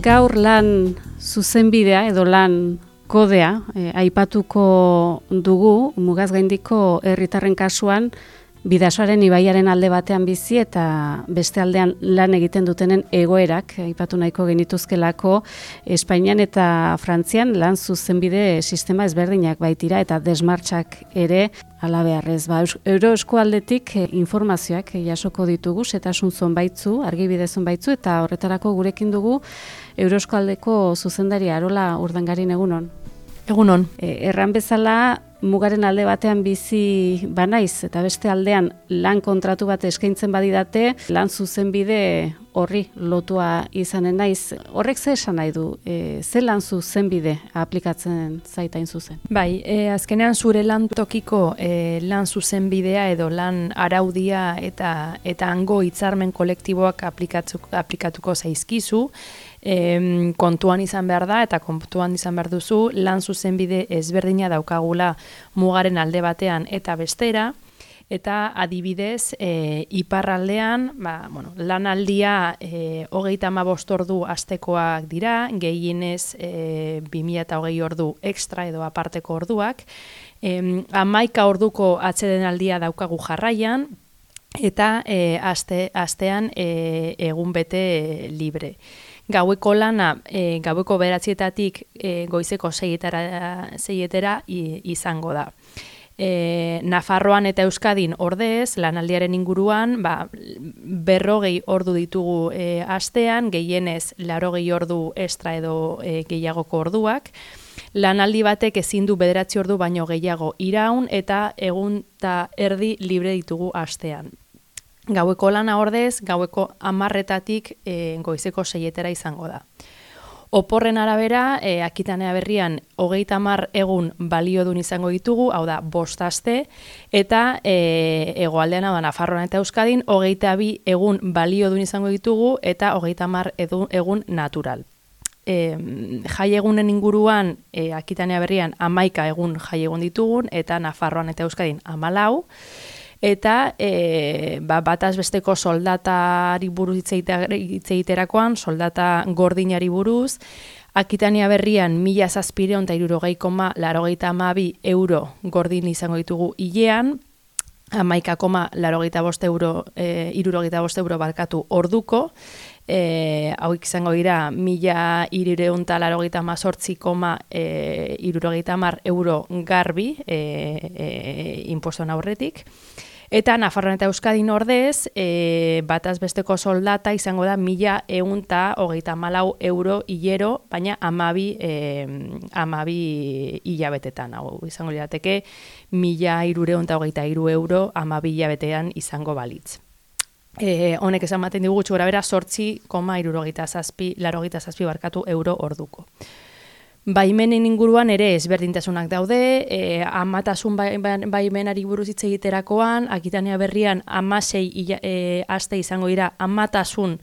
Gaur lan zuzenbidea edo lan kodea eh, aipatuko dugu mugaz gaindiko herritarren kasuan bidasoaren ibaiaren alde batean bizi eta beste aldean lan egiten dutenen egoerak aipatu nahiko genituzkelako Espainian eta Frantzian lan zuzenbide sistema ezberdinak baitira eta desmartxak ere ala beharrez. Ba, Euro eskualdetik eh, informazioak jasoko ditugu, setasun zonbaitzu, argibide zonbaitzu eta horretarako gurekin dugu Euroeskualdeko zuzendari Arola Urdangarin egunon. Egunon. E, erran bezala mugaren alde batean bizi banaiz eta beste aldean lan kontratu bat eskaintzen badidate, lan zuzenbide horri lotua izanen naiz. Horrek ze esan nahi du? E, ze lan zuzenbide aplikatzen zaitain zuzen? Bai, e, azkenean zure lan tokiko e, lan zuzenbidea edo lan araudia eta eta hango hitzarmen kolektiboak aplikatuko zaizkizu, e, kontuan izan behar da eta kontuan izan behar duzu lan zuzenbide ezberdina daukagula mugaren alde batean eta bestera, eta adibidez e, iparraldean ba, bueno, lan aldia e, hogeita ma ordu astekoak dira, gehienez e, 2000 eta hogei ordu ekstra edo aparteko orduak, e, amaika orduko atxeden aldia daukagu jarraian, eta e, aste, astean e, egun bete libre gaueko lana e, gaueko beratzietatik e, goizeko zeietera izango da. E, Nafarroan eta Euskadin ordez, lanaldiaren inguruan, ba, berrogei ordu ditugu e, astean, gehienez larogei ordu estra edo e, gehiagoko orduak, lanaldi batek ezin du bederatzi ordu baino gehiago iraun eta egun eta erdi libre ditugu astean gaueko lana ordez, gaueko amarretatik e, goizeko seietera izango da. Oporren arabera, e, akitanea berrian, hogeita mar egun balio dun izango ditugu, hau da, bostaste, eta e, egoaldean, hau da, Nafarroan eta Euskadin, hogeita bi egun balio dun izango ditugu, eta hogeita mar egun natural. E, jai egunen inguruan, e, akitanea berrian, amaika egun jai egun ditugun, eta Nafarroan eta Euskadin amalau, eta e, ba, bataz besteko soldatari buruz itzeiterakoan, soldata gordinari buruz, Akitania berrian mila zazpireon eta irurogei koma larogeita amabi euro gordin izango ditugu hilean, amaika koma larogeita bost euro, e, irurogeita bost euro balkatu orduko, e, hau izango dira mila irireun eta larogeita mazortzi koma e, irurogeita mar euro garbi e, e, imposton aurretik. Eta Nafarroan eta Euskadin ordez, e, bataz besteko soldata izango da mila egun eta hogeita malau euro hilero, baina amabi, e, amabi hilabetetan. Hau, izango lirateke, mila irureun eta hogeita iru euro amabi hilabetean izango balitz. E, honek esan maten digu gutxu bera, sortzi koma irurogeita zazpi, larogeita zazpi barkatu euro orduko. Baimenen inguruan ere ezberdintasunak daude, e, amatasun bai, bai, baimenari buruz hitz egiterakoan, akitanea berrian amasei e, aste izango dira amatasun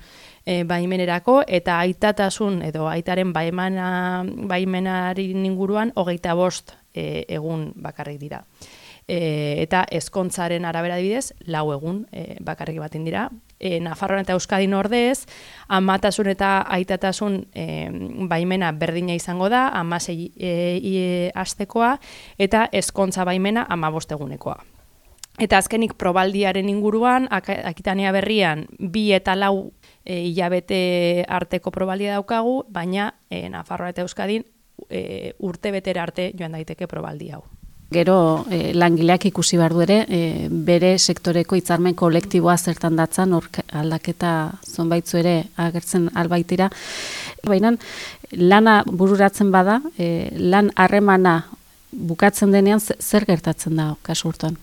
e, baimenerako, eta aitatasun edo aitaren baimena, baimenari inguruan hogeita bost e, egun bakarrik dira. E, eta ezkontzaren arabera dibidez, lau egun e, bakarrik batin dira, e, Nafarroan eta Euskadin ordez, amatasun eta aitatasun e, baimena berdina izango da, amasei e, astekoa, eta ezkontza baimena amabostegunekoa. Eta azkenik probaldiaren inguruan, akitania berrian, bi eta lau e, hilabete arteko probaldia daukagu, baina e, Nafarroa eta Euskadin e, urte betera arte joan daiteke probaldi hau. Gero e, langileak ikusi behar du ere, e, bere sektoreko hitzarmen kolektiboa zertan datzan, hor aldaketa zonbaitzu ere agertzen albaitira. Baina lana bururatzen bada, e, lan harremana bukatzen denean zer gertatzen da kasu urtan?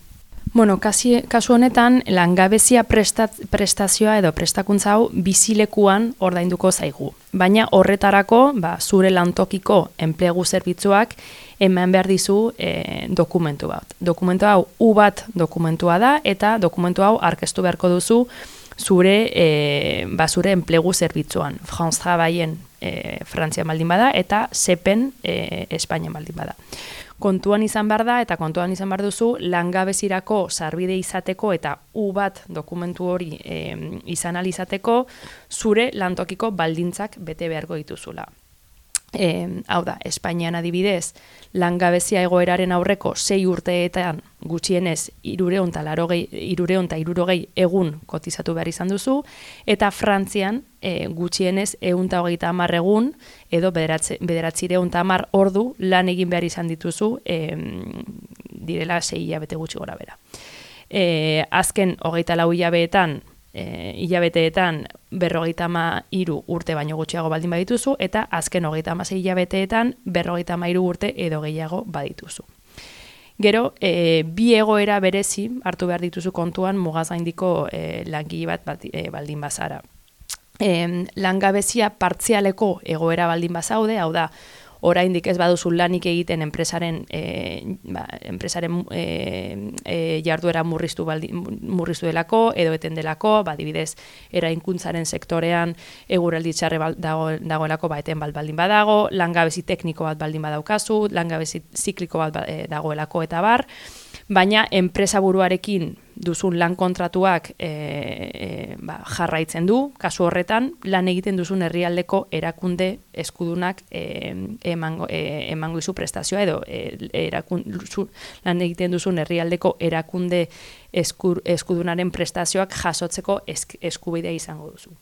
Bueno, kasi, kasu honetan, langabezia prestat, prestazioa edo prestakuntza hau bizilekuan ordainduko zaigu. Baina horretarako, ba, zure lantokiko enplegu zerbitzuak eman behar dizu e, dokumentu bat. Dokumentu hau U bat dokumentua da eta dokumentu hau arkestu beharko duzu zure e, ba, zure enplegu zerbitzuan. France Travaillen e, Frantzia baldin bada eta Sepen e, Espainia baldin bada kontuan izan behar da eta kontuan izan behar duzu langabezirako sarbide izateko eta U bat dokumentu hori e, izan alizateko zure lantokiko baldintzak bete beharko dituzula. E, hau da, Espainian adibidez, langabezia egoeraren aurreko sei urteetan gutxienez irureon eta irurogei egun kotizatu behar izan duzu, eta Frantzian e, gutxienez eunta hogeita hamar egun, edo bederatzire eunta hamar ordu lan egin behar izan dituzu e, direla sei hilabete gutxi gora bera. E, azken hogeita lau hilabeetan, e, hilabeteetan berrogeita ma iru urte baino gutxiago baldin badituzu, eta azken hogeita ma hilabeteetan berrogeita ma iru urte edo gehiago badituzu. Gero, e, bi egoera berezi hartu behar dituzu kontuan mugazaindiko e, langile bat e, baldin bazara. E, langabezia partzialeko egoera baldin bazaude, hau da, oraindik ez baduzu lanik egiten enpresaren e, ba, enpresaren e, e, jarduera murriztu baldi, murriztu delako edo eten delako, ba adibidez erainkuntzaren sektorean eguraldi txarre dago, dagoelako ba eten baldin badago, langabezi tekniko bat baldin badaukazu, langabezi zikliko bat ba, e, dagoelako eta bar, baina enpresa buruarekin duzun lan kontratuak e, e, ba, jarraitzen du, kasu horretan, lan egiten duzun herrialdeko erakunde eskudunak e, emango, e, emango izu prestazioa, edo e, erakun, lan egiten duzun herrialdeko erakunde eskur, eskudunaren prestazioak jasotzeko esk, eskubidea izango duzu.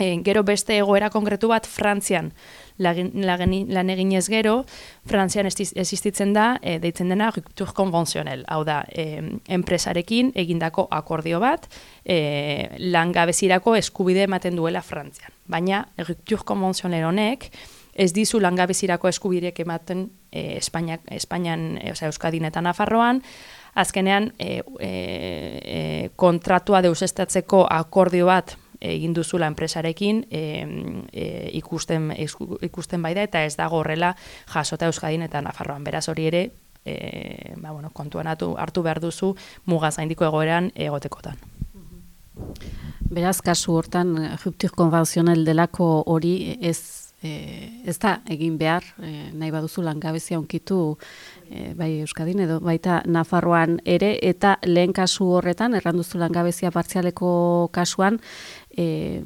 E, gero beste egoera konkretu bat Frantzian lan egin ez gero, Frantzian existitzen da, e, deitzen dena, ruptur konvenzionel. Hau da, e, enpresarekin egindako akordio bat, e, lan gabezirako eskubide ematen duela Frantzian. Baina, ruptur konvenzionel honek, ez dizu langabezirako eskubidek ematen e, Espainiak, Espainian, e, oza, Euskadin eta Nafarroan, azkenean e, e, kontratua deusestatzeko akordio bat egin duzula enpresarekin e, e, ikusten, ikusten bai da eta ez dago horrela jasota Euskadin eta Nafarroan. Beraz hori ere, e, ba, bueno, kontuan hartu, hartu behar duzu muga zaindiko egoeran egotekotan. Beraz, kasu hortan, ruptur konvenzionel delako hori ez e, ez da egin behar, e, nahi baduzu langabezia onkitu e, bai Euskadin edo baita Nafarroan ere, eta lehen kasu horretan, erranduzu langabezia partzialeko kasuan, e,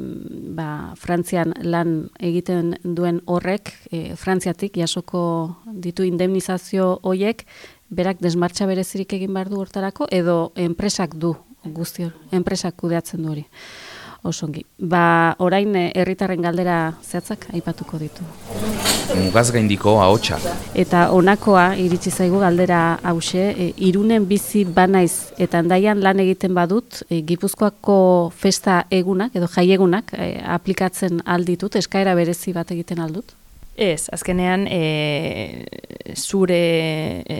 ba, Frantzian lan egiten duen horrek, e, Frantziatik jasoko ditu indemnizazio hoiek, berak desmartxa berezirik egin behar du hortarako, edo enpresak du guzti enpresak kudeatzen du hori. Osongi. Ba, orain eh, herritarren galdera zehatzak aipatuko ditu. Mugaz gaindiko ahotsa. Eta honakoa iritsi zaigu galdera hause, e, irunen bizi banaiz eta andaian lan egiten badut, e, Gipuzkoako festa egunak edo jaiegunak e, aplikatzen alditut, eskaera berezi bat egiten aldut? Ez, azkenean e, zure e,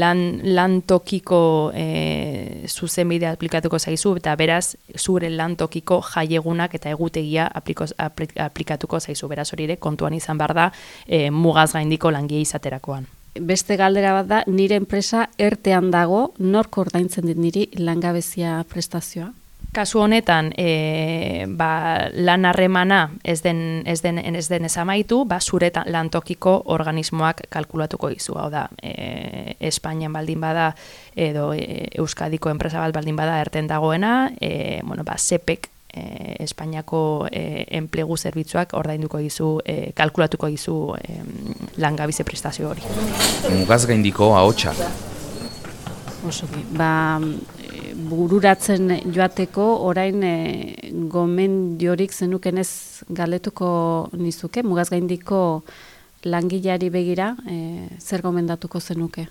lan, lan tokiko e, zuzenbide aplikatuko zaizu, eta beraz, zure lan tokiko jaiegunak eta egutegia aplikos, aplikatuko zaizu. Beraz hori ere, kontuan izan behar da, e, mugaz gaindiko langia izaterakoan. Beste galdera bat da, nire enpresa ertean dago, nork ordaintzen dit niri langabezia prestazioa? Kasu honetan, e, ba, lan harremana ez den ez den ez den amaitu, ba zure lantokiko organismoak kalkulatuko dizu. Hau da, e, Espainian baldin bada edo e, Euskadiko enpresa bat baldin bada erten dagoena, e, bueno, ba SEPEK e, Espainiako e, enplegu zerbitzuak ordainduko dizu, e, kalkulatuko dizu e, langabize prestazio hori. Mugaz gaindiko ahotsa. Osoki, ba, bururatzen joateko orain e, gomendiorik zenukenez galetuko nizuke, mugaz gaindiko langilari begira, e, zer gomendatuko zenuke?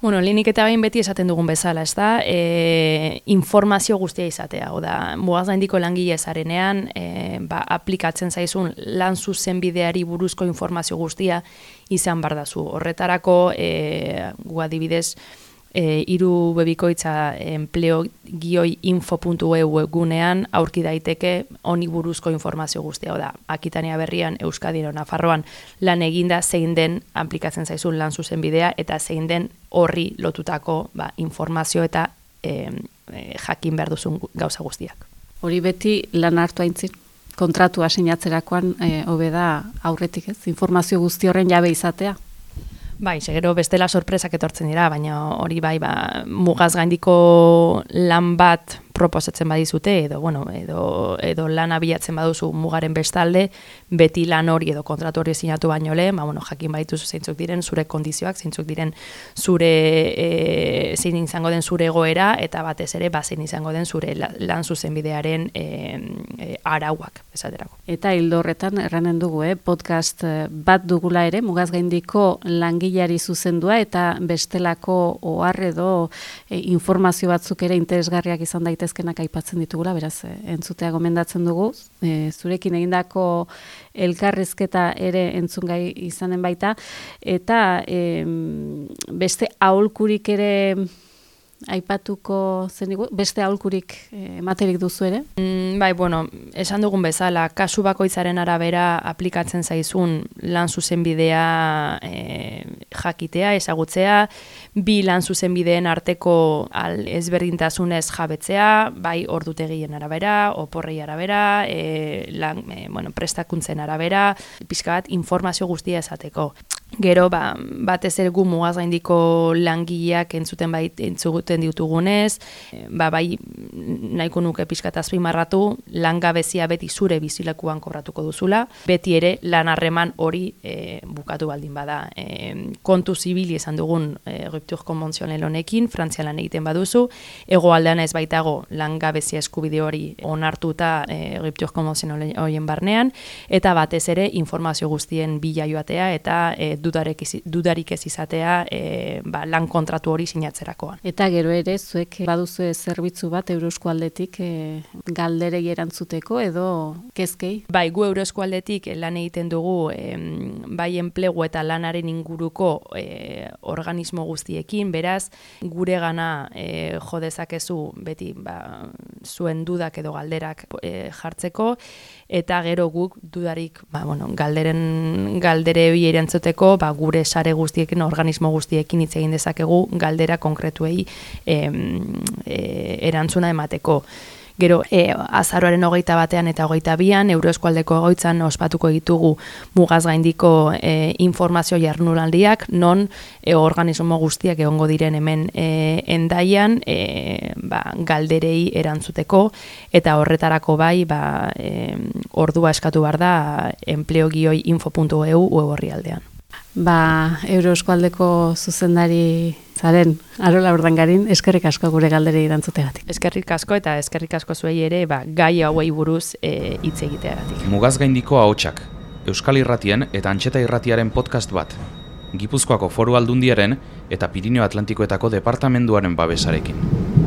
Bueno, lehenik eta bain beti esaten dugun bezala, ez da, e, informazio guztia izatea, oda, mugaz handiko langile zarenean, e, ba, aplikatzen zaizun lan zuzen bideari buruzko informazio guztia izan bardazu. Horretarako, e, gu adibidez, e, iru bebikoitza empleo gioi info.eu gunean aurki daiteke honi buruzko informazio guztia da. Akitania berrian Euskadiro Nafarroan lan eginda zein den aplikatzen zaizun lan zuzen bidea eta zein den horri lotutako ba, informazio eta e, jakin behar duzun gauza guztiak. Hori beti lan hartu haintzin kontratua sinatzerakoan e, hobeda aurretik ez, informazio guzti horren jabe izatea. Bai, segero bestela sorpresak etortzen dira, baina hori bai, ba, mugaz gaindiko lan bat proposatzen badizute edo bueno, edo edo lan abiatzen baduzu mugaren bestalde, beti lan hori edo kontratu hori sinatu baino le, ba bueno, jakin baituzu zeintzuk diren zure kondizioak, zeintzuk diren zure e, zein izango den zure egoera eta batez ere ba zein izango den zure lan zuzenbidearen e, e, arauak esaterako. Eta hildo horretan erranen dugu, eh, podcast e, bat dugula ere mugaz gaindiko langilari zuzendua eta bestelako ohar edo e, informazio batzuk ere interesgarriak izan daite daitezkenak aipatzen ditugula, beraz, e, entzutea gomendatzen dugu, e, zurekin egindako elkarrizketa ere entzungai izanen baita, eta e, beste aholkurik ere aipatuko zen beste aholkurik eh, ematerik duzu ere? Mm, bai, bueno, esan dugun bezala, kasu bakoitzaren arabera aplikatzen zaizun lan zuzen bidea eh, jakitea, ezagutzea, bi lan zuzen bideen arteko al ezberdintasunez jabetzea, bai ordutegien arabera, oporrei arabera, e, lan, e, bueno, prestakuntzen arabera, pixka bat informazio guztia esateko. Gero, ba, batez ere gu mugaz gaindiko langileak entzuten bai entzuguten ditugunez, ba, bai nahiko nuke pixkat azpimarratu, langabezia beti zure bizilekuan kobratuko duzula, beti ere lan harreman hori e, bukatu baldin bada. E, kontu zibili esan dugun e, ruptur konbontzionen honekin, Frantzia lan egiten baduzu, ego aldean ez baitago langabezia eskubide hori onartuta e, ruptur konbontzionen horien barnean, eta batez ere informazio guztien bila joatea eta e, dudarek, dudarik ez izatea e, ba, lan kontratu hori sinatzerakoan. Eta gero ere, zuek baduzu zerbitzu bat Eurosko aldetik e, galderei erantzuteko edo kezkei? Bai, gu Eurosko aldetik lan egiten dugu e, bai enplegu eta lanaren inguruko e, organismo guztiekin, beraz, gure gana e, jodezakezu beti ba, zuen dudak edo galderak e, jartzeko, eta gero guk dudarik ba, bueno, galderen galdere bi erantzuteko ba, gure sare guztiekin, organismo guztiekin hitz egin dezakegu galdera konkretuei e, erantzuna emateko. Gero, e, azaroaren hogeita batean eta hogeita bian, Euroeskualdeko egoitzan ospatuko ditugu mugaz gaindiko e, informazio jarnulaldiak, non e, organismo guztiak egongo diren hemen e, endaian, e, ba, galderei erantzuteko, eta horretarako bai, ba, e, ordua eskatu behar da, empleogioi info.eu web horri aldean ba, Euroeskualdeko zuzendari zaren, arola urdangarin, eskerrik asko gure galdere irantzutegatik. Eskerrik asko eta eskerrik asko zuei ere, ba, gai hauei buruz e, hitz egiteagatik. Mugaz gaindiko ahotsak, Euskal Irratien eta Antxeta Irratiaren podcast bat, Gipuzkoako foru aldundiaren eta Pirineo Atlantikoetako departamenduaren babesarekin.